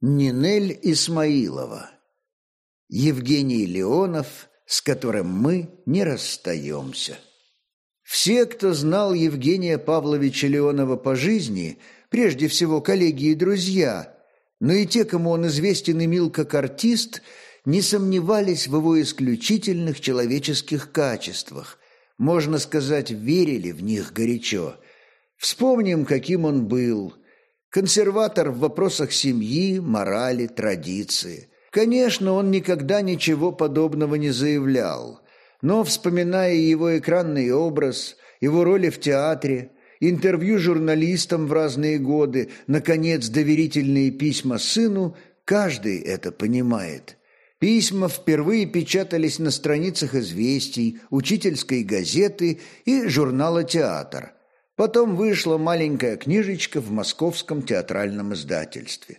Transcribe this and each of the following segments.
Нинель Исмаилова. Евгений Леонов, с которым мы не расстаемся. Все, кто знал Евгения Павловича Леонова по жизни, прежде всего коллеги и друзья, но и те, кому он известен и мил как артист, не сомневались в его исключительных человеческих качествах, можно сказать, верили в них горячо. Вспомним, каким он был – Консерватор в вопросах семьи, морали, традиции. Конечно, он никогда ничего подобного не заявлял, но, вспоминая его экранный образ, его роли в театре, интервью журналистам в разные годы, наконец, доверительные письма сыну, каждый это понимает. Письма впервые печатались на страницах «Известий», «Учительской газеты» и журнала «Театр», Потом вышла маленькая книжечка в московском театральном издательстве.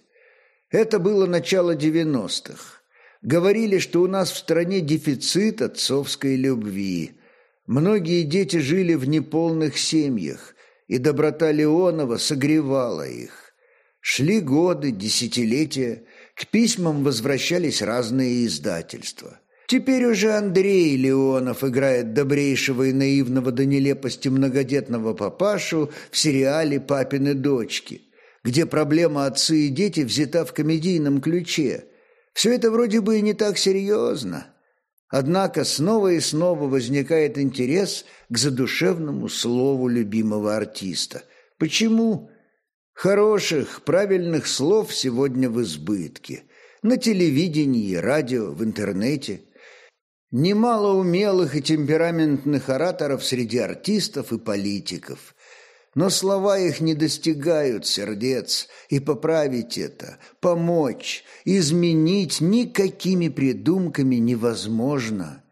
Это было начало девяностых. Говорили, что у нас в стране дефицит отцовской любви. Многие дети жили в неполных семьях, и доброта Леонова согревала их. Шли годы, десятилетия, к письмам возвращались разные издательства. Теперь уже Андрей Леонов играет добрейшего и наивного до нелепости многодетного папашу в сериале «Папины дочки», где проблема отцы и дети взята в комедийном ключе. Все это вроде бы и не так серьезно. Однако снова и снова возникает интерес к задушевному слову любимого артиста. Почему? Хороших, правильных слов сегодня в избытке. На телевидении, радио, в интернете – Немало умелых и темпераментных ораторов среди артистов и политиков. Но слова их не достигают сердец, и поправить это, помочь, изменить никакими придумками невозможно.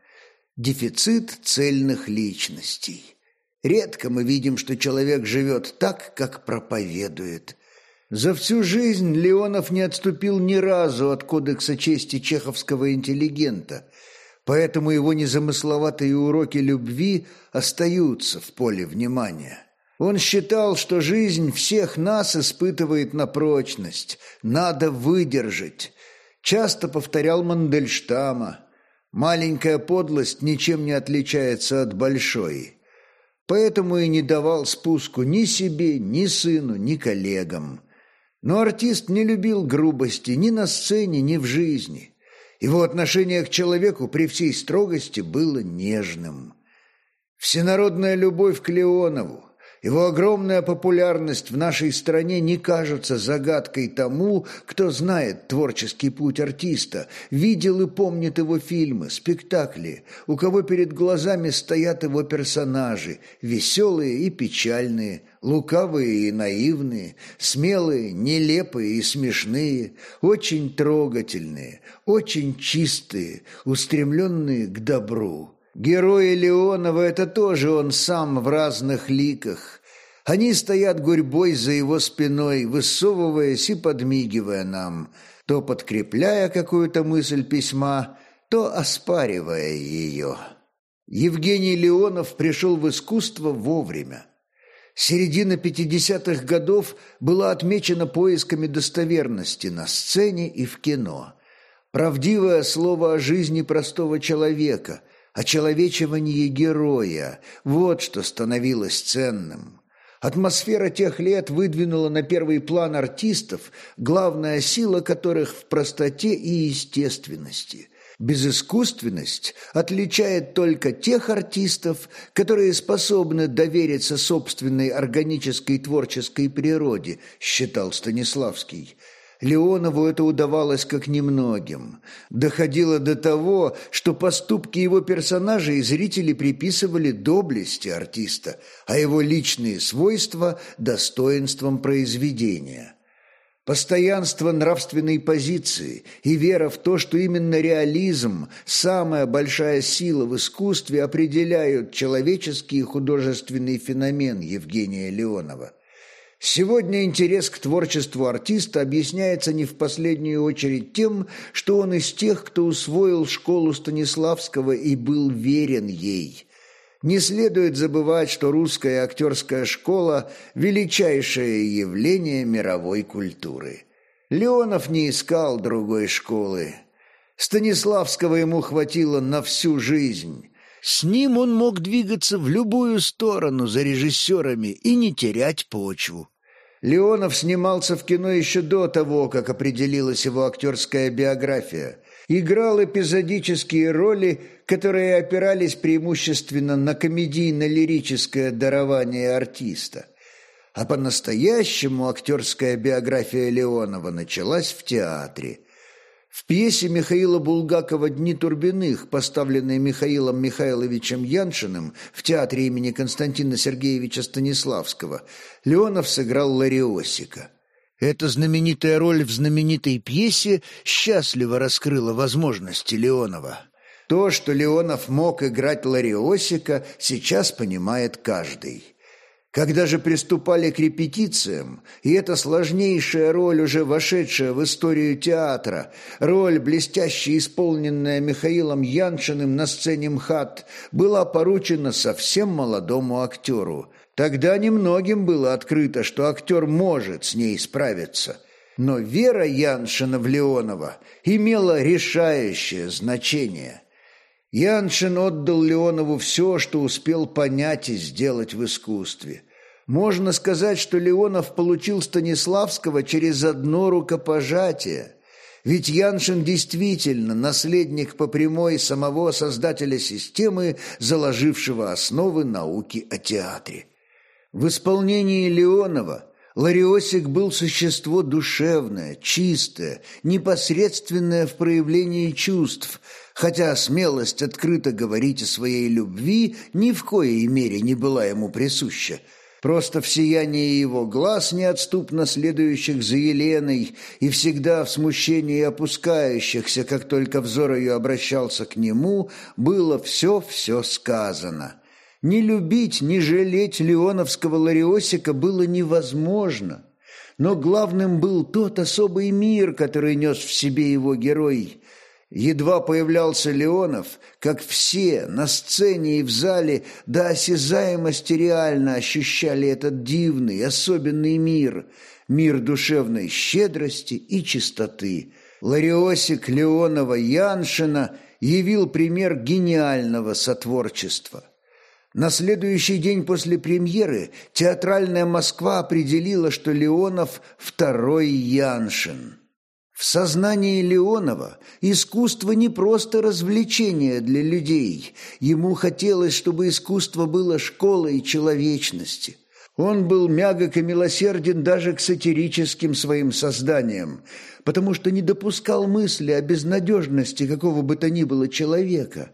Дефицит цельных личностей. Редко мы видим, что человек живет так, как проповедует. За всю жизнь Леонов не отступил ни разу от кодекса чести чеховского интеллигента – Поэтому его незамысловатые уроки любви остаются в поле внимания. Он считал, что жизнь всех нас испытывает на прочность, надо выдержать. Часто повторял Мандельштама. Маленькая подлость ничем не отличается от большой. Поэтому и не давал спуску ни себе, ни сыну, ни коллегам. Но артист не любил грубости ни на сцене, ни в жизни. Его отношение к человеку при всей строгости было нежным. Всенародная любовь к Леонову, его огромная популярность в нашей стране не кажется загадкой тому, кто знает творческий путь артиста, видел и помнит его фильмы, спектакли, у кого перед глазами стоят его персонажи, веселые и печальные, лукавые и наивные, смелые, нелепые и смешные, очень трогательные, очень чистые, устремленные к добру. Герои Леонова – это тоже он сам в разных ликах. Они стоят гурьбой за его спиной, высовываясь и подмигивая нам, то подкрепляя какую-то мысль письма, то оспаривая ее. Евгений Леонов пришел в искусство вовремя. Середина 50-х годов была отмечена поисками достоверности на сцене и в кино. Правдивое слово о жизни простого человека, очеловечивание героя – вот что становилось ценным. Атмосфера тех лет выдвинула на первый план артистов, главная сила которых в простоте и естественности – Безыскусственность отличает только тех артистов, которые способны довериться собственной органической творческой природе, считал Станиславский. Леонову это удавалось как немногим. Доходило до того, что поступки его персонажей зрители приписывали доблести артиста, а его личные свойства – достоинством произведения. Постоянство нравственной позиции и вера в то, что именно реализм, самая большая сила в искусстве, определяют человеческий и художественный феномен Евгения Леонова. Сегодня интерес к творчеству артиста объясняется не в последнюю очередь тем, что он из тех, кто усвоил школу Станиславского и был верен ей – не следует забывать, что русская актерская школа – величайшее явление мировой культуры. Леонов не искал другой школы. Станиславского ему хватило на всю жизнь. С ним он мог двигаться в любую сторону за режиссерами и не терять почву. Леонов снимался в кино еще до того, как определилась его актерская биография. Играл эпизодические роли, которые опирались преимущественно на комедийно-лирическое дарование артиста. А по-настоящему актерская биография Леонова началась в театре – в пьесе Михаила Булгакова «Дни Турбиных», поставленной Михаилом Михайловичем Яншиным в театре имени Константина Сергеевича Станиславского, Леонов сыграл Лариосика. Эта знаменитая роль в знаменитой пьесе счастливо раскрыла возможности Леонова. То, что Леонов мог играть Лариосика, сейчас понимает каждый. Когда же приступали к репетициям, и эта сложнейшая роль, уже вошедшая в историю театра, роль, блестяще исполненная Михаилом Яншиным на сцене МХАТ, была поручена совсем молодому актеру. Тогда немногим было открыто, что актер может с ней справиться. Но вера Яншина в Леонова имела решающее значение – Яншин отдал Леонову все, что успел понять и сделать в искусстве. Можно сказать, что Леонов получил Станиславского через одно рукопожатие. Ведь Яншин действительно наследник по прямой самого создателя системы, заложившего основы науки о театре. В исполнении Леонова Лариосик был существо душевное, чистое, непосредственное в проявлении чувств, хотя смелость открыто говорить о своей любви ни в коей мере не была ему присуща – Просто в сиянии его глаз, неотступно следующих за Еленой и всегда в смущении опускающихся, как только взор ее обращался к нему, было все-все сказано. Не любить, не жалеть Леоновского Лариосика было невозможно. Но главным был тот особый мир, который нес в себе его герой – Едва появлялся Леонов, как все на сцене и в зале до осязаемости реально ощущали этот дивный, особенный мир, мир душевной щедрости и чистоты. Лариосик Леонова Яншина явил пример гениального сотворчества. На следующий день после премьеры театральная Москва определила, что Леонов – второй Яншин. В сознании Леонова искусство не просто развлечение для людей. Ему хотелось, чтобы искусство было школой человечности. Он был мягок и милосерден даже к сатирическим своим созданиям, потому что не допускал мысли о безнадежности какого бы то ни было человека.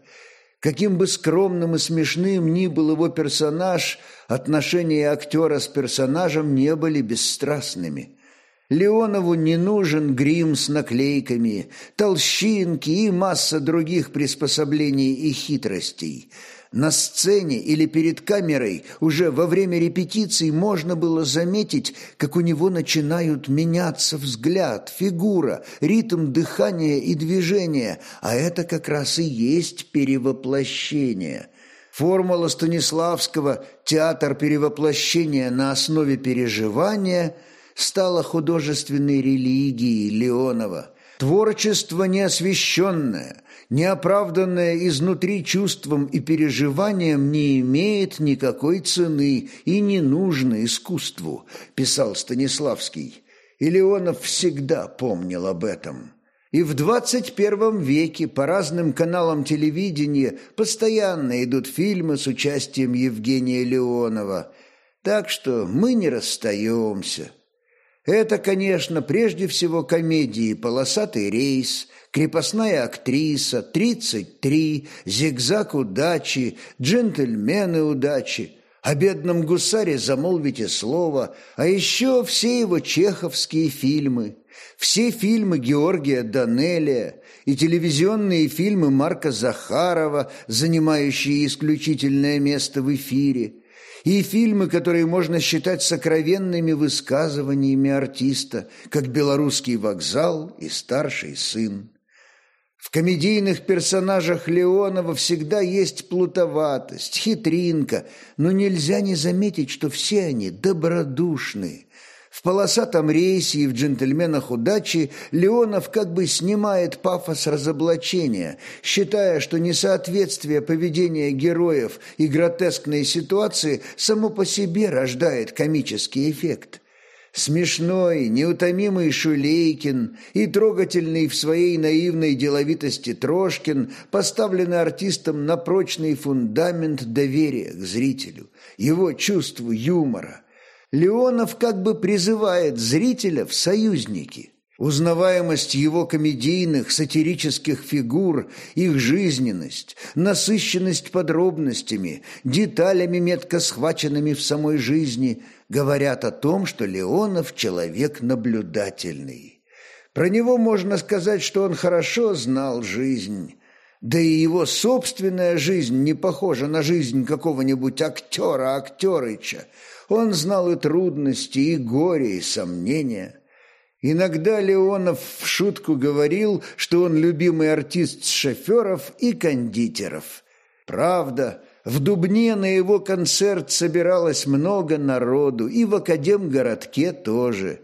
Каким бы скромным и смешным ни был его персонаж, отношения актера с персонажем не были бесстрастными – Леонову не нужен грим с наклейками, толщинки и масса других приспособлений и хитростей. На сцене или перед камерой уже во время репетиций можно было заметить, как у него начинают меняться взгляд, фигура, ритм дыхания и движения, а это как раз и есть перевоплощение – Формула Станиславского «Театр перевоплощения на основе переживания» стала художественной религией Леонова. Творчество неосвященное, неоправданное изнутри чувством и переживанием не имеет никакой цены и не нужно искусству, писал Станиславский. И Леонов всегда помнил об этом. И в 21 веке по разным каналам телевидения постоянно идут фильмы с участием Евгения Леонова. Так что мы не расстаемся. Это, конечно, прежде всего комедии «Полосатый рейс», «Крепостная актриса», «Тридцать три», «Зигзаг удачи», «Джентльмены удачи», о бедном гусаре замолвите слово, а еще все его чеховские фильмы, все фильмы Георгия Данелия и телевизионные фильмы Марка Захарова, занимающие исключительное место в эфире – и фильмы, которые можно считать сокровенными высказываниями артиста, как «Белорусский вокзал» и «Старший сын». В комедийных персонажах Леонова всегда есть плутоватость, хитринка, но нельзя не заметить, что все они добродушные. В полосатом рейсе и в «Джентльменах удачи» Леонов как бы снимает пафос разоблачения, считая, что несоответствие поведения героев и гротескной ситуации само по себе рождает комический эффект. Смешной, неутомимый Шулейкин и трогательный в своей наивной деловитости Трошкин поставлены артистом на прочный фундамент доверия к зрителю, его чувству юмора, Леонов как бы призывает зрителя в союзники. Узнаваемость его комедийных, сатирических фигур, их жизненность, насыщенность подробностями, деталями, метко схваченными в самой жизни, говорят о том, что Леонов человек наблюдательный. Про него можно сказать, что он хорошо знал жизнь, да и его собственная жизнь не похожа на жизнь какого-нибудь актера-актерыча, он знал и трудности, и горе, и сомнения. Иногда Леонов в шутку говорил, что он любимый артист шоферов и кондитеров. Правда, в Дубне на его концерт собиралось много народу, и в Академгородке тоже.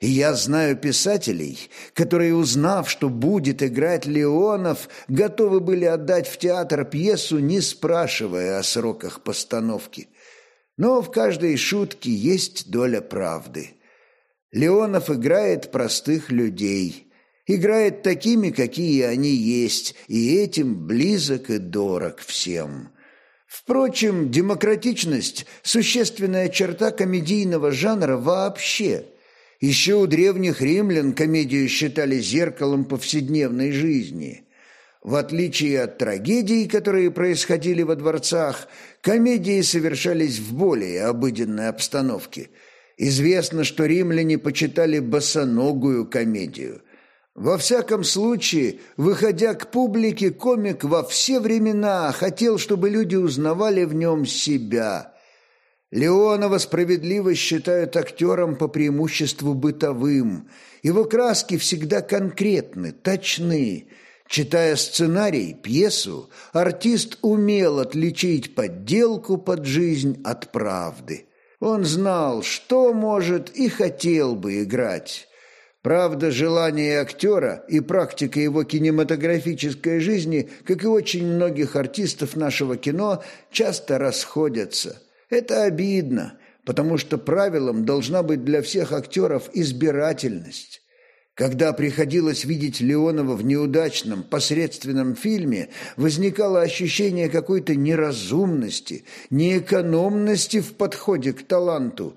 И я знаю писателей, которые, узнав, что будет играть Леонов, готовы были отдать в театр пьесу, не спрашивая о сроках постановки. Но в каждой шутке есть доля правды. Леонов играет простых людей, играет такими, какие они есть, и этим близок и дорог всем. Впрочем, демократичность – существенная черта комедийного жанра вообще. Еще у древних римлян комедию считали зеркалом повседневной жизни – в отличие от трагедий, которые происходили во дворцах, комедии совершались в более обыденной обстановке. Известно, что римляне почитали босоногую комедию. Во всяком случае, выходя к публике, комик во все времена хотел, чтобы люди узнавали в нем себя. Леонова справедливо считают актером по преимуществу бытовым. Его краски всегда конкретны, точны – Читая сценарий, пьесу, артист умел отличить подделку под жизнь от правды. Он знал, что может и хотел бы играть. Правда, желание актера и практика его кинематографической жизни, как и очень многих артистов нашего кино, часто расходятся. Это обидно, потому что правилом должна быть для всех актеров избирательность. Когда приходилось видеть Леонова в неудачном, посредственном фильме, возникало ощущение какой-то неразумности, неэкономности в подходе к таланту.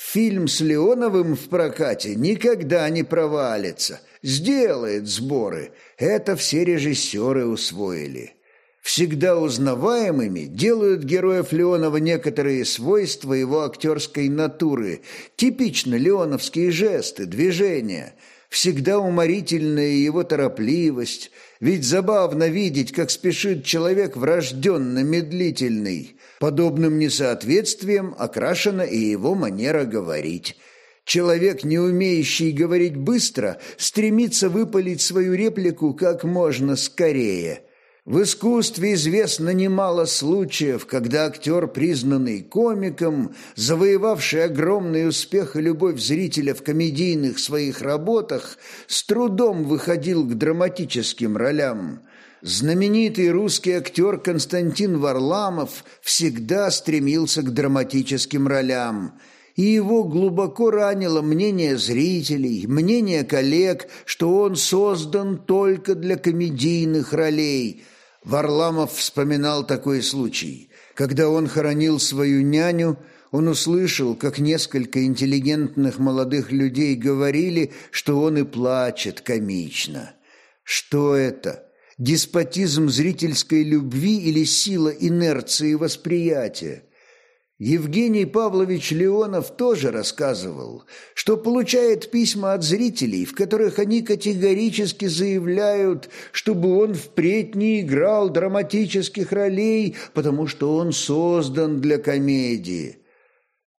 Фильм с Леоновым в прокате никогда не провалится, сделает сборы. Это все режиссеры усвоили. Всегда узнаваемыми делают героев Леонова некоторые свойства его актерской натуры, типично леоновские жесты, движения – всегда уморительная его торопливость, ведь забавно видеть, как спешит человек врожденно медлительный. Подобным несоответствием окрашена и его манера говорить. Человек, не умеющий говорить быстро, стремится выпалить свою реплику как можно скорее – в искусстве известно немало случаев, когда актер, признанный комиком, завоевавший огромный успех и любовь зрителя в комедийных своих работах, с трудом выходил к драматическим ролям. Знаменитый русский актер Константин Варламов всегда стремился к драматическим ролям – и его глубоко ранило мнение зрителей, мнение коллег, что он создан только для комедийных ролей – Варламов вспоминал такой случай. Когда он хоронил свою няню, он услышал, как несколько интеллигентных молодых людей говорили, что он и плачет комично. Что это? Деспотизм зрительской любви или сила инерции восприятия? Евгений Павлович Леонов тоже рассказывал, что получает письма от зрителей, в которых они категорически заявляют, чтобы он впредь не играл драматических ролей, потому что он создан для комедии.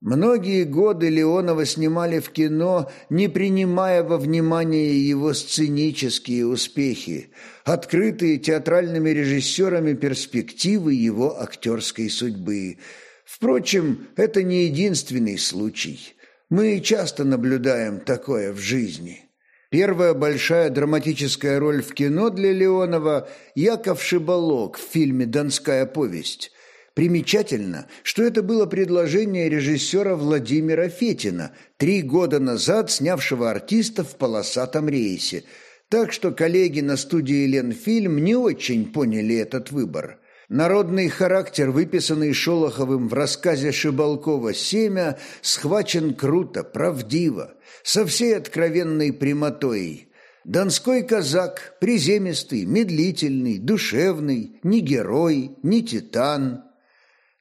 Многие годы Леонова снимали в кино, не принимая во внимание его сценические успехи, открытые театральными режиссерами перспективы его актерской судьбы – Впрочем, это не единственный случай. Мы часто наблюдаем такое в жизни. Первая большая драматическая роль в кино для Леонова – Яков Шибалок в фильме «Донская повесть». Примечательно, что это было предложение режиссера Владимира Фетина, три года назад снявшего артиста в полосатом рейсе. Так что коллеги на студии «Ленфильм» не очень поняли этот выбор. Народный характер, выписанный Шолоховым в рассказе Шибалкова «Семя», схвачен круто, правдиво, со всей откровенной прямотой. Донской казак, приземистый, медлительный, душевный, ни герой, ни титан.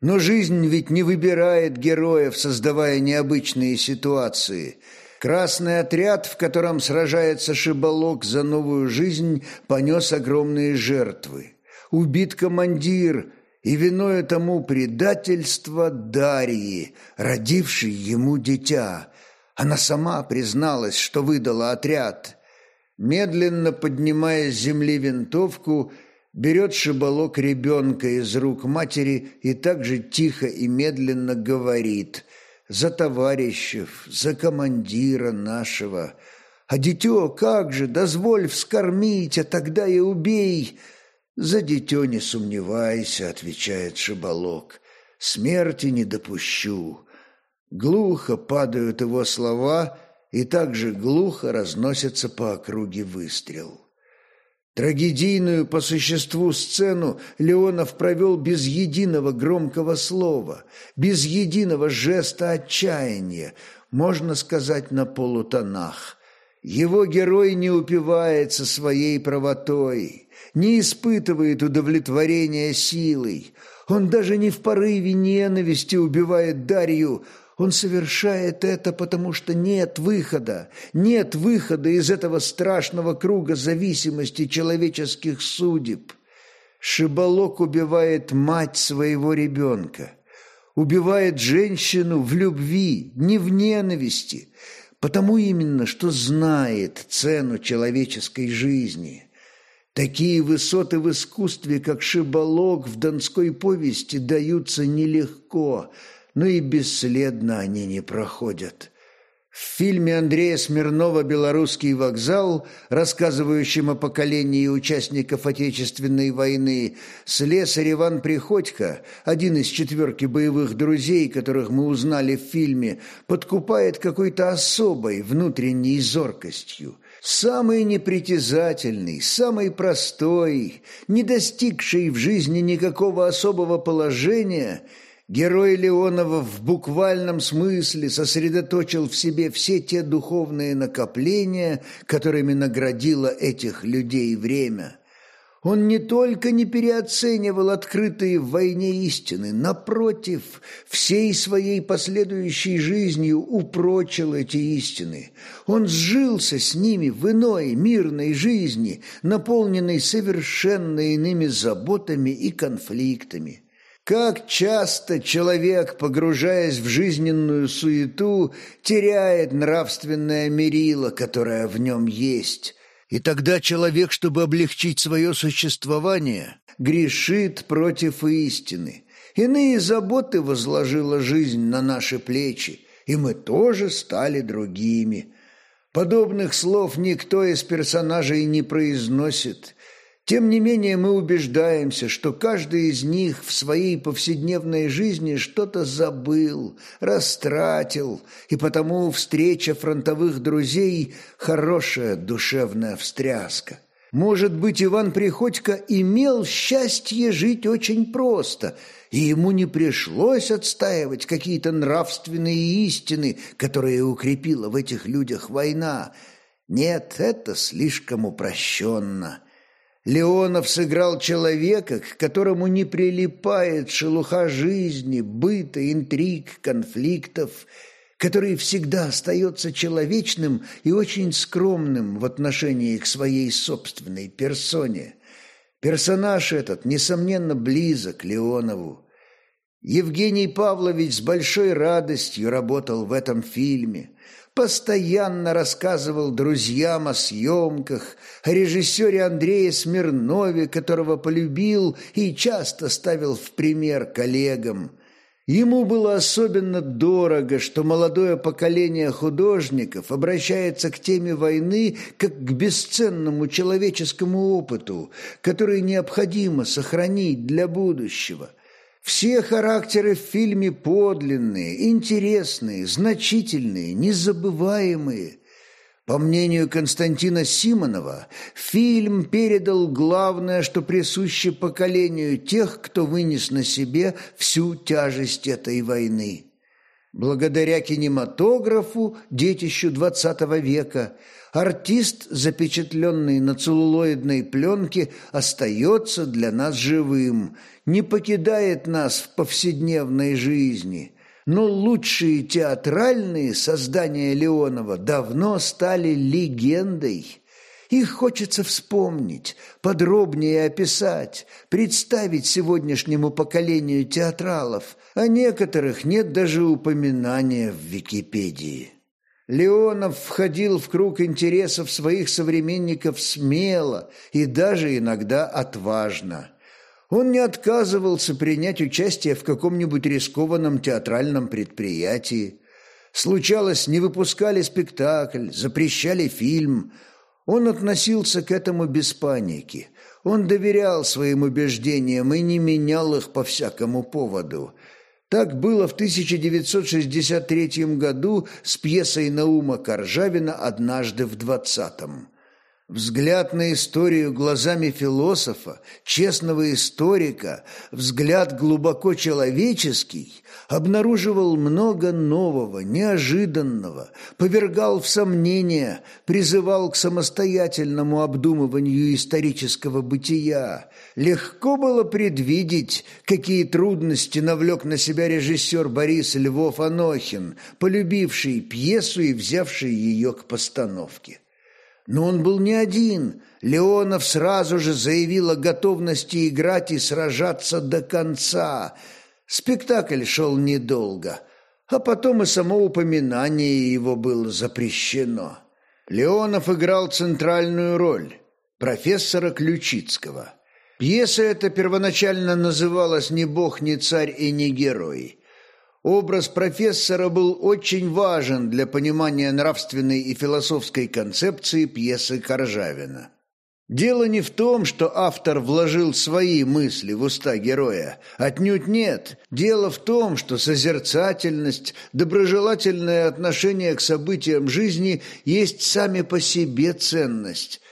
Но жизнь ведь не выбирает героев, создавая необычные ситуации. Красный отряд, в котором сражается Шибалок за новую жизнь, понес огромные жертвы убит командир, и виною тому предательство Дарьи, родившей ему дитя. Она сама призналась, что выдала отряд. Медленно поднимая с земли винтовку, берет шибалок ребенка из рук матери и также тихо и медленно говорит «За товарищев, за командира нашего». «А дитё, как же, дозволь вскормить, а тогда и убей!» «За дитё не сомневайся», — отвечает Шибалок. «Смерти не допущу». Глухо падают его слова, и также глухо разносится по округе выстрел. Трагедийную по существу сцену Леонов провел без единого громкого слова, без единого жеста отчаяния, можно сказать, на полутонах. Его герой не упивается своей правотой, не испытывает удовлетворения силой. Он даже не в порыве ненависти убивает Дарью, он совершает это, потому что нет выхода, нет выхода из этого страшного круга зависимости человеческих судеб. Шибалок убивает мать своего ребенка, убивает женщину в любви, не в ненависти, потому именно, что знает цену человеческой жизни – Такие высоты в искусстве, как шибалок в донской повести, даются нелегко, но и бесследно они не проходят. В фильме Андрея Смирнова «Белорусский вокзал», рассказывающем о поколении участников Отечественной войны, слесарь Иван Приходько, один из четверки боевых друзей, которых мы узнали в фильме, подкупает какой-то особой внутренней зоркостью – самый непритязательный, самый простой, не достигший в жизни никакого особого положения, герой Леонова в буквальном смысле сосредоточил в себе все те духовные накопления, которыми наградило этих людей время. Он не только не переоценивал открытые в войне истины, напротив, всей своей последующей жизнью упрочил эти истины. Он сжился с ними в иной мирной жизни, наполненной совершенно иными заботами и конфликтами. Как часто человек, погружаясь в жизненную суету, теряет нравственное мерило, которое в нем есть, и тогда человек, чтобы облегчить свое существование, грешит против истины. Иные заботы возложила жизнь на наши плечи, и мы тоже стали другими. Подобных слов никто из персонажей не произносит, тем не менее мы убеждаемся, что каждый из них в своей повседневной жизни что-то забыл, растратил, и потому встреча фронтовых друзей – хорошая душевная встряска. Может быть, Иван Приходько имел счастье жить очень просто, и ему не пришлось отстаивать какие-то нравственные истины, которые укрепила в этих людях война. Нет, это слишком упрощенно – Леонов сыграл человека, к которому не прилипает шелуха жизни, быта, интриг, конфликтов, который всегда остается человечным и очень скромным в отношении к своей собственной персоне. Персонаж этот, несомненно, близок Леонову. Евгений Павлович с большой радостью работал в этом фильме – постоянно рассказывал друзьям о съемках, о режиссере Андрее Смирнове, которого полюбил и часто ставил в пример коллегам. Ему было особенно дорого, что молодое поколение художников обращается к теме войны как к бесценному человеческому опыту, который необходимо сохранить для будущего. Все характеры в фильме подлинные, интересные, значительные, незабываемые. По мнению Константина Симонова, фильм передал главное, что присуще поколению тех, кто вынес на себе всю тяжесть этой войны. Благодаря кинематографу, детищу XX века, артист, запечатленный на целлулоидной пленке, остается для нас живым, не покидает нас в повседневной жизни – но лучшие театральные создания Леонова давно стали легендой. Их хочется вспомнить, подробнее описать, представить сегодняшнему поколению театралов, о некоторых нет даже упоминания в Википедии. Леонов входил в круг интересов своих современников смело и даже иногда отважно – он не отказывался принять участие в каком-нибудь рискованном театральном предприятии. Случалось, не выпускали спектакль, запрещали фильм. Он относился к этому без паники. Он доверял своим убеждениям и не менял их по всякому поводу. Так было в 1963 году с пьесой Наума Коржавина «Однажды в двадцатом». Взгляд на историю глазами философа, честного историка, взгляд глубоко человеческий, обнаруживал много нового, неожиданного, повергал в сомнения, призывал к самостоятельному обдумыванию исторического бытия. Легко было предвидеть, какие трудности навлек на себя режиссер Борис Львов-Анохин, полюбивший пьесу и взявший ее к постановке. Но он был не один. Леонов сразу же заявил о готовности играть и сражаться до конца. Спектакль шел недолго, а потом и само упоминание его было запрещено. Леонов играл центральную роль профессора Ключицкого. Пьеса эта первоначально называлась «Ни бог, ни царь и ни герой». Образ профессора был очень важен для понимания нравственной и философской концепции пьесы Коржавина. Дело не в том, что автор вложил свои мысли в уста героя. Отнюдь нет. Дело в том, что созерцательность, доброжелательное отношение к событиям жизни есть сами по себе ценность.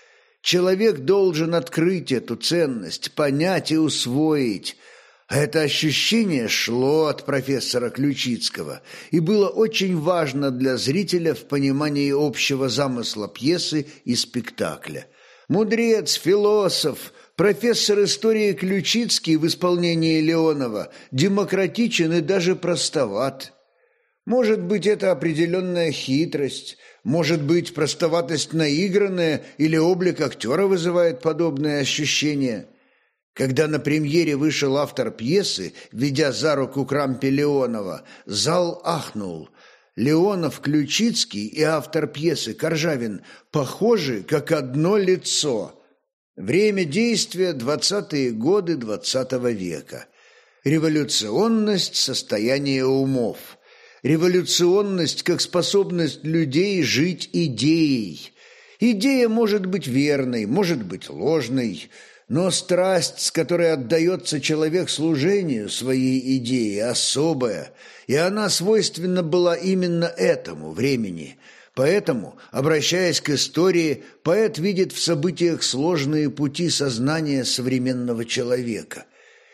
Человек должен открыть эту ценность, понять и усвоить. Это ощущение шло от профессора Ключицкого и было очень важно для зрителя в понимании общего замысла пьесы и спектакля. Мудрец, философ, профессор истории Ключицкий в исполнении Леонова демократичен и даже простоват. Может быть, это определенная хитрость, может быть, простоватость наигранная или облик актера вызывает подобное ощущение – когда на премьере вышел автор пьесы, ведя за руку Крампе Леонова, зал ахнул. Леонов, Ключицкий и автор пьесы Коржавин похожи, как одно лицо. Время действия – двадцатые годы двадцатого века. Революционность – состояние умов. Революционность как способность людей жить идеей. Идея может быть верной, может быть ложной – но страсть, с которой отдается человек служению своей идеи, особая, и она свойственна была именно этому времени. Поэтому, обращаясь к истории, поэт видит в событиях сложные пути сознания современного человека.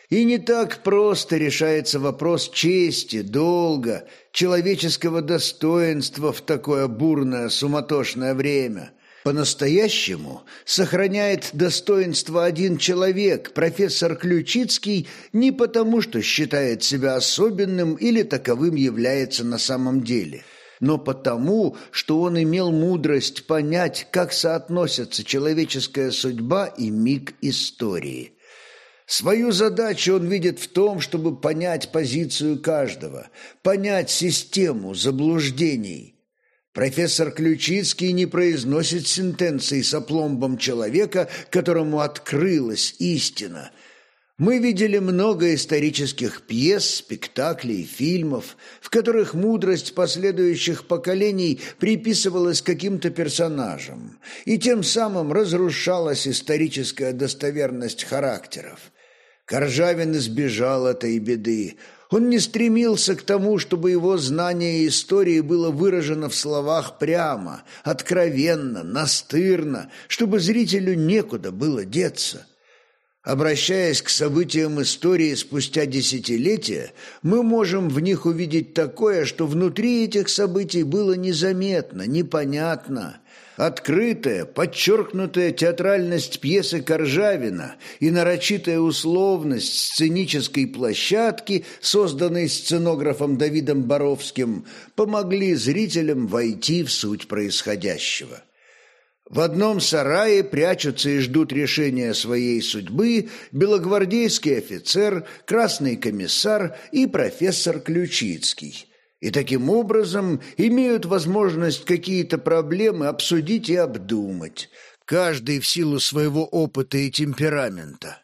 И не так просто решается вопрос чести, долга, человеческого достоинства в такое бурное, суматошное время – по-настоящему сохраняет достоинство один человек, профессор Ключицкий, не потому, что считает себя особенным или таковым является на самом деле, но потому, что он имел мудрость понять, как соотносятся человеческая судьба и миг истории. Свою задачу он видит в том, чтобы понять позицию каждого, понять систему заблуждений – Профессор Ключицкий не произносит сентенции с опломбом человека, которому открылась истина. Мы видели много исторических пьес, спектаклей, фильмов, в которых мудрость последующих поколений приписывалась каким-то персонажам, и тем самым разрушалась историческая достоверность характеров. Коржавин избежал этой беды. Он не стремился к тому, чтобы его знание истории было выражено в словах прямо, откровенно, настырно, чтобы зрителю некуда было деться – Обращаясь к событиям истории спустя десятилетия, мы можем в них увидеть такое, что внутри этих событий было незаметно, непонятно. Открытая, подчеркнутая театральность пьесы Коржавина и нарочитая условность сценической площадки, созданной сценографом Давидом Боровским, помогли зрителям войти в суть происходящего. В одном сарае прячутся и ждут решения своей судьбы белогвардейский офицер, красный комиссар и профессор Ключицкий. И таким образом имеют возможность какие-то проблемы обсудить и обдумать, каждый в силу своего опыта и темперамента.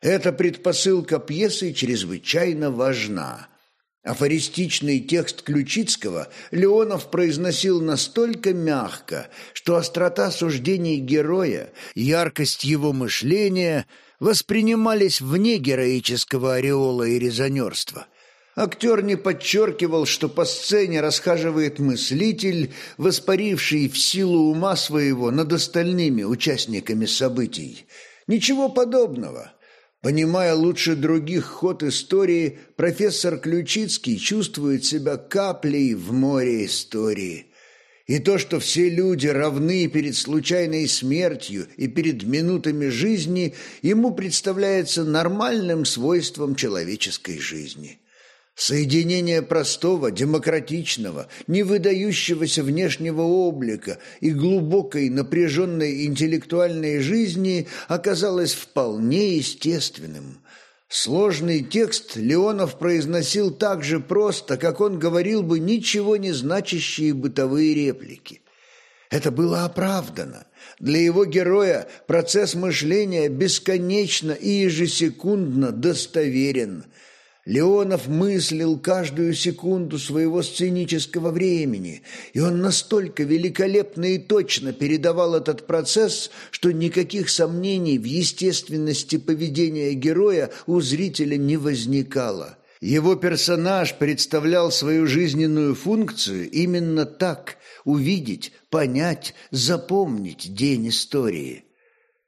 Эта предпосылка пьесы чрезвычайно важна – Афористичный текст Ключицкого Леонов произносил настолько мягко, что острота суждений героя, яркость его мышления воспринимались вне героического ореола и резонерства. Актер не подчеркивал, что по сцене расхаживает мыслитель, воспаривший в силу ума своего над остальными участниками событий. Ничего подобного. Понимая лучше других ход истории, профессор Ключицкий чувствует себя каплей в море истории. И то, что все люди равны перед случайной смертью и перед минутами жизни, ему представляется нормальным свойством человеческой жизни. Соединение простого, демократичного, не выдающегося внешнего облика и глубокой напряженной интеллектуальной жизни оказалось вполне естественным. Сложный текст Леонов произносил так же просто, как он говорил бы ничего не значащие бытовые реплики. Это было оправдано. Для его героя процесс мышления бесконечно и ежесекундно достоверен – Леонов мыслил каждую секунду своего сценического времени, и он настолько великолепно и точно передавал этот процесс, что никаких сомнений в естественности поведения героя у зрителя не возникало. Его персонаж представлял свою жизненную функцию именно так – увидеть, понять, запомнить день истории.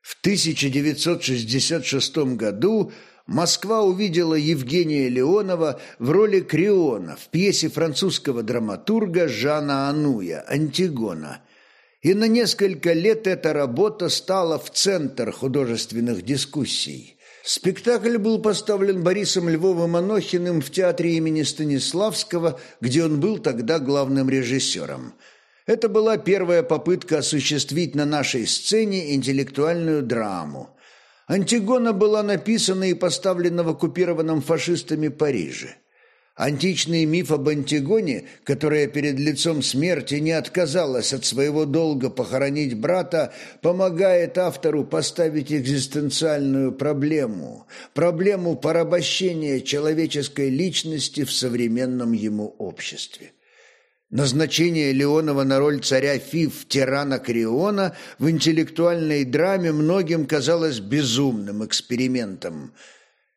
В 1966 году – Москва увидела Евгения Леонова в роли Криона в пьесе французского драматурга Жана Ануя «Антигона». И на несколько лет эта работа стала в центр художественных дискуссий. Спектакль был поставлен Борисом Львовым Анохиным в театре имени Станиславского, где он был тогда главным режиссером. Это была первая попытка осуществить на нашей сцене интеллектуальную драму. Антигона была написана и поставлена в оккупированном фашистами Париже. Античный миф об Антигоне, которая перед лицом смерти не отказалась от своего долга похоронить брата, помогает автору поставить экзистенциальную проблему, проблему порабощения человеческой личности в современном ему обществе. Назначение Леонова на роль царя Фив, тирана Криона, в интеллектуальной драме многим казалось безумным экспериментом.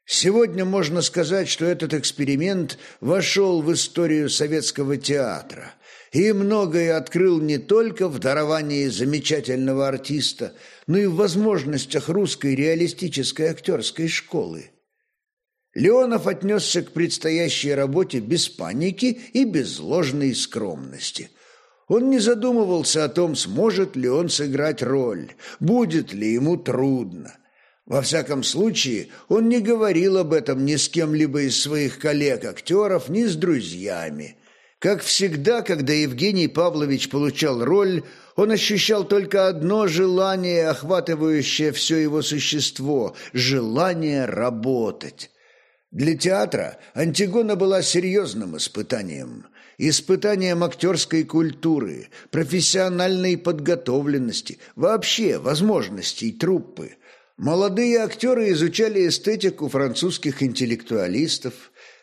Сегодня можно сказать, что этот эксперимент вошел в историю советского театра и многое открыл не только в даровании замечательного артиста, но и в возможностях русской реалистической актерской школы. Леонов отнесся к предстоящей работе без паники и без ложной скромности. Он не задумывался о том, сможет ли он сыграть роль, будет ли ему трудно. Во всяком случае, он не говорил об этом ни с кем-либо из своих коллег-актеров, ни с друзьями. Как всегда, когда Евгений Павлович получал роль, он ощущал только одно желание, охватывающее все его существо – желание работать. Для театра Антигона была серьезным испытанием. Испытанием актерской культуры, профессиональной подготовленности, вообще возможностей труппы. Молодые актеры изучали эстетику французских интеллектуалистов,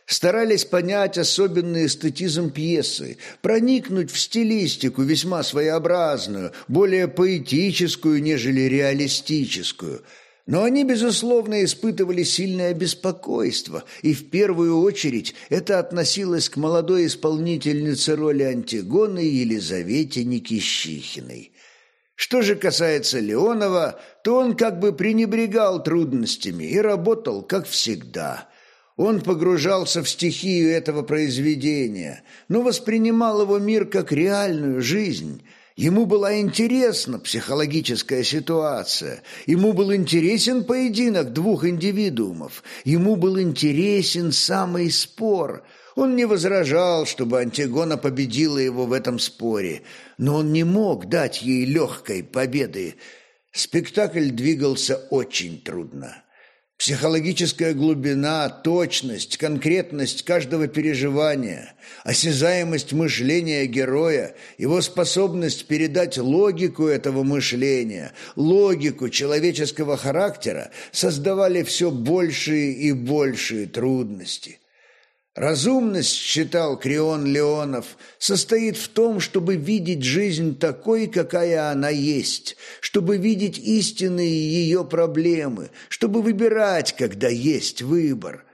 старались понять особенный эстетизм пьесы, проникнуть в стилистику весьма своеобразную, более поэтическую, нежели реалистическую – но они, безусловно, испытывали сильное беспокойство, и в первую очередь это относилось к молодой исполнительнице роли Антигоны Елизавете Никищихиной. Что же касается Леонова, то он как бы пренебрегал трудностями и работал, как всегда. Он погружался в стихию этого произведения, но воспринимал его мир как реальную жизнь – Ему была интересна психологическая ситуация, ему был интересен поединок двух индивидуумов, ему был интересен самый спор. Он не возражал, чтобы Антигона победила его в этом споре, но он не мог дать ей легкой победы. Спектакль двигался очень трудно. Психологическая глубина, точность, конкретность каждого переживания, осязаемость мышления героя, его способность передать логику этого мышления, логику человеческого характера создавали все большие и большие трудности. Разумность, считал Крион Леонов, состоит в том, чтобы видеть жизнь такой, какая она есть, чтобы видеть истинные ее проблемы, чтобы выбирать, когда есть выбор.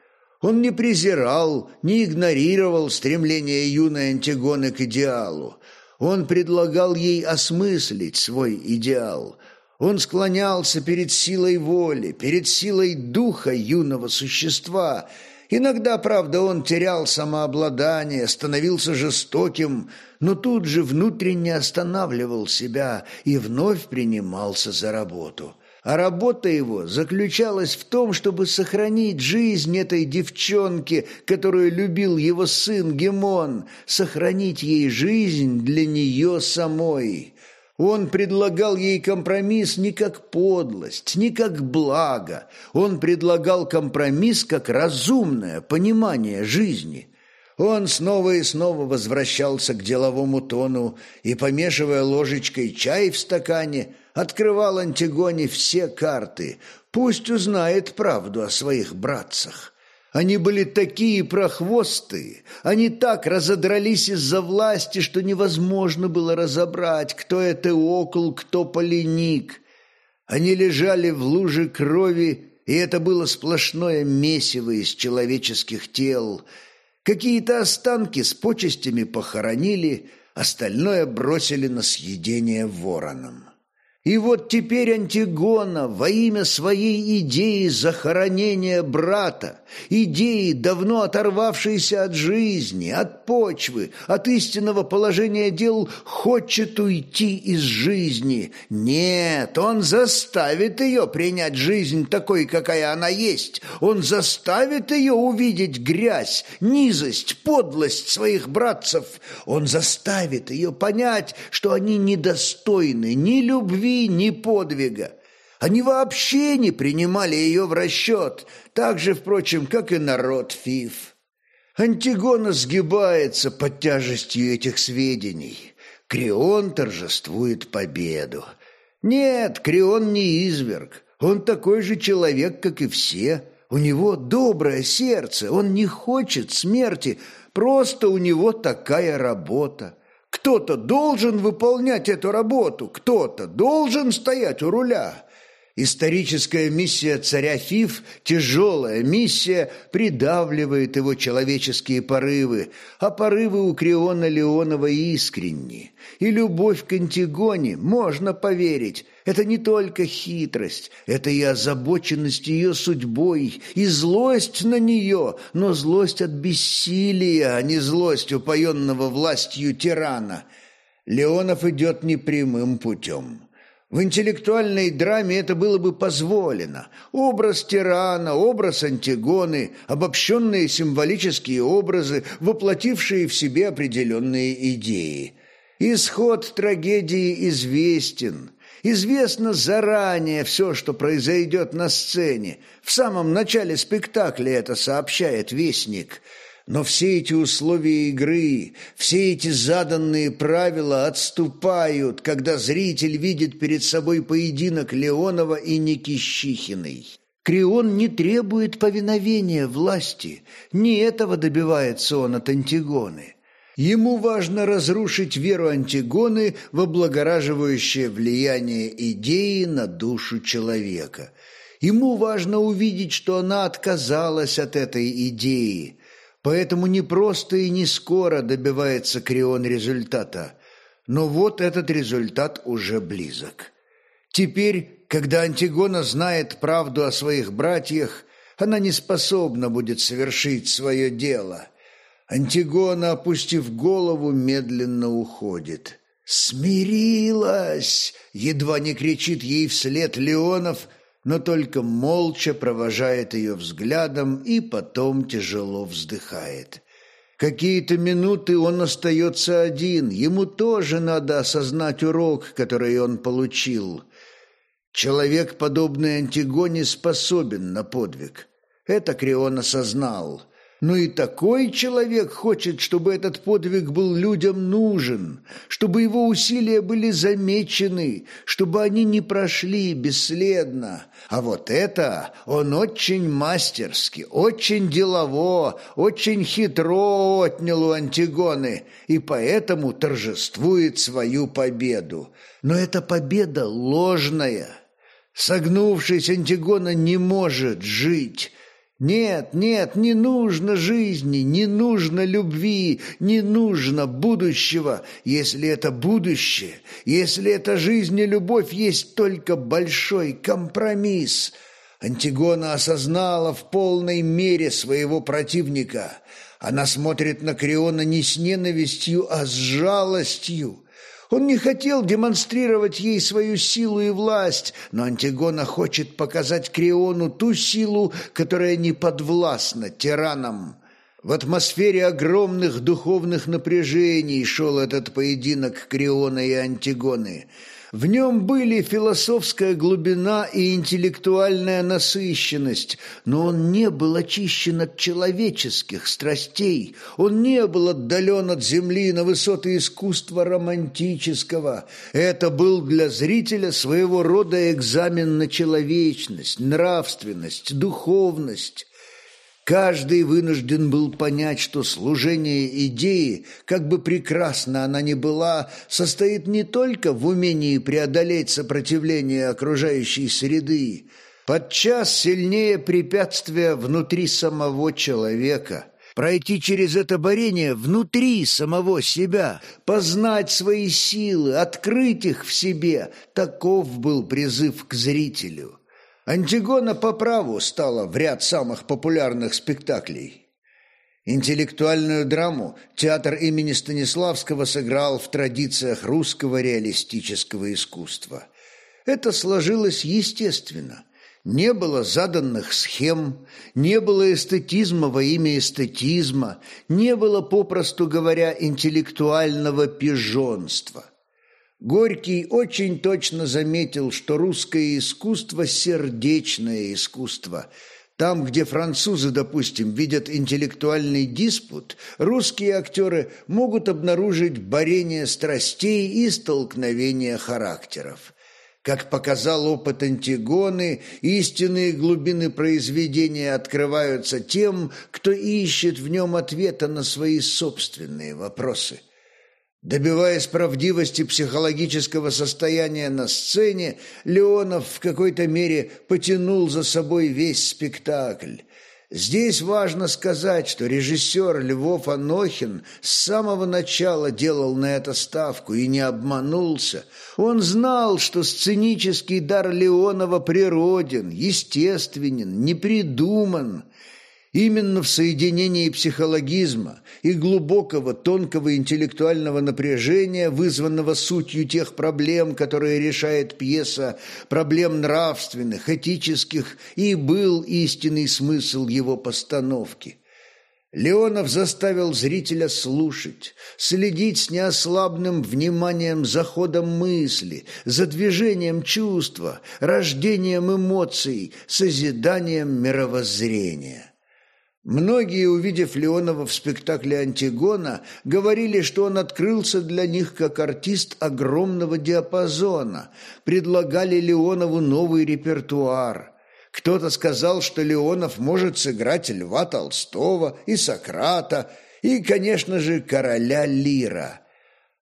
Он не презирал, не игнорировал стремление юной Антигоны к идеалу. Он предлагал ей осмыслить свой идеал. Он склонялся перед силой воли, перед силой духа юного существа – Иногда, правда, он терял самообладание, становился жестоким, но тут же внутренне останавливал себя и вновь принимался за работу. А работа его заключалась в том, чтобы сохранить жизнь этой девчонки, которую любил его сын Гемон, сохранить ей жизнь для нее самой. Он предлагал ей компромисс не как подлость, не как благо. Он предлагал компромисс как разумное понимание жизни. Он снова и снова возвращался к деловому тону и, помешивая ложечкой чай в стакане, открывал Антигоне все карты. Пусть узнает правду о своих братцах. Они были такие прохвостые, они так разодрались из-за власти, что невозможно было разобрать, кто это окол, кто поленик. Они лежали в луже крови, и это было сплошное месиво из человеческих тел. Какие-то останки с почестями похоронили, остальное бросили на съедение воронам. И вот теперь Антигона во имя своей идеи захоронения брата, идеи, давно оторвавшейся от жизни, от почвы, от истинного положения дел, хочет уйти из жизни. Нет, он заставит ее принять жизнь такой, какая она есть. Он заставит ее увидеть грязь, низость, подлость своих братцев. Он заставит ее понять, что они недостойны ни любви, любви, ни подвига. Они вообще не принимали ее в расчет, так же, впрочем, как и народ Фиф. Антигона сгибается под тяжестью этих сведений. Крион торжествует победу. Нет, Крион не изверг. Он такой же человек, как и все. У него доброе сердце, он не хочет смерти, просто у него такая работа. Кто-то должен выполнять эту работу, кто-то должен стоять у руля. Историческая миссия царя Фиф, тяжелая миссия, придавливает его человеческие порывы, а порывы у Криона Леонова искренни. И любовь к Антигоне, можно поверить, это не только хитрость, это и озабоченность ее судьбой, и злость на нее, но злость от бессилия, а не злость упоенного властью тирана. Леонов идет непрямым путем. В интеллектуальной драме это было бы позволено. Образ тирана, образ Антигоны, обобщенные символические образы, воплотившие в себе определенные идеи. Исход трагедии известен. Известно заранее все, что произойдет на сцене. В самом начале спектакля это сообщает Вестник. Но все эти условия игры, все эти заданные правила отступают, когда зритель видит перед собой поединок Леонова и Никищихиной. Крион не требует повиновения власти, не этого добивается он от Антигоны. Ему важно разрушить веру Антигоны в облагораживающее влияние идеи на душу человека. Ему важно увидеть, что она отказалась от этой идеи, поэтому не просто и не скоро добивается Крион результата. Но вот этот результат уже близок. Теперь, когда Антигона знает правду о своих братьях, она не способна будет совершить свое дело – Антигона, опустив голову, медленно уходит. «Смирилась!» — едва не кричит ей вслед Леонов, но только молча провожает ее взглядом и потом тяжело вздыхает. Какие-то минуты он остается один, ему тоже надо осознать урок, который он получил. Человек, подобный Антигоне, способен на подвиг. Это Крион осознал. Но и такой человек хочет, чтобы этот подвиг был людям нужен, чтобы его усилия были замечены, чтобы они не прошли бесследно. А вот это он очень мастерски, очень делово, очень хитро отнял у Антигоны и поэтому торжествует свою победу. Но эта победа ложная. Согнувшись, Антигона не может жить, нет, нет, не нужно жизни, не нужно любви, не нужно будущего, если это будущее, если это жизнь и любовь есть только большой компромисс. Антигона осознала в полной мере своего противника. Она смотрит на Криона не с ненавистью, а с жалостью. Он не хотел демонстрировать ей свою силу и власть, но Антигона хочет показать Криону ту силу, которая не подвластна тиранам. В атмосфере огромных духовных напряжений шел этот поединок Криона и Антигоны – в нем были философская глубина и интеллектуальная насыщенность, но он не был очищен от человеческих страстей, он не был отдален от земли на высоты искусства романтического. Это был для зрителя своего рода экзамен на человечность, нравственность, духовность. Каждый вынужден был понять, что служение идеи, как бы прекрасна она ни была, состоит не только в умении преодолеть сопротивление окружающей среды, подчас сильнее препятствия внутри самого человека – пройти через это борение внутри самого себя, познать свои силы, открыть их в себе. Таков был призыв к зрителю. Антигона по праву стала в ряд самых популярных спектаклей. Интеллектуальную драму театр имени Станиславского сыграл в традициях русского реалистического искусства. Это сложилось естественно. Не было заданных схем, не было эстетизма во имя эстетизма, не было, попросту говоря, интеллектуального пижонства. Горький очень точно заметил, что русское искусство – сердечное искусство. Там, где французы, допустим, видят интеллектуальный диспут, русские актеры могут обнаружить борение страстей и столкновение характеров. Как показал опыт Антигоны, истинные глубины произведения открываются тем, кто ищет в нем ответа на свои собственные вопросы – Добиваясь правдивости психологического состояния на сцене, Леонов в какой-то мере потянул за собой весь спектакль. Здесь важно сказать, что режиссер Львов Анохин с самого начала делал на это ставку и не обманулся. Он знал, что сценический дар Леонова природен, естественен, не придуман – Именно в соединении психологизма и глубокого тонкого интеллектуального напряжения, вызванного сутью тех проблем, которые решает пьеса, проблем нравственных, этических, и был истинный смысл его постановки. Леонов заставил зрителя слушать, следить с неослабным вниманием за ходом мысли, за движением чувства, рождением эмоций, созиданием мировоззрения. Многие, увидев Леонова в спектакле «Антигона», говорили, что он открылся для них как артист огромного диапазона, предлагали Леонову новый репертуар. Кто-то сказал, что Леонов может сыграть Льва Толстого и Сократа, и, конечно же, короля Лира.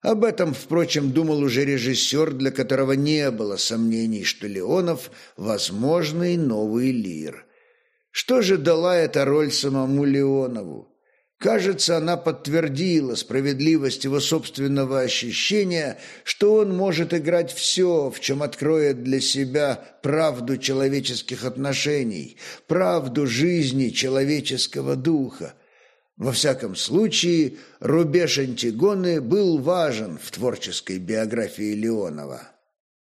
Об этом, впрочем, думал уже режиссер, для которого не было сомнений, что Леонов – возможный новый Лир. Что же дала эта роль самому Леонову? Кажется, она подтвердила справедливость его собственного ощущения, что он может играть все, в чем откроет для себя правду человеческих отношений, правду жизни человеческого духа. Во всяком случае, рубеж Антигоны был важен в творческой биографии Леонова.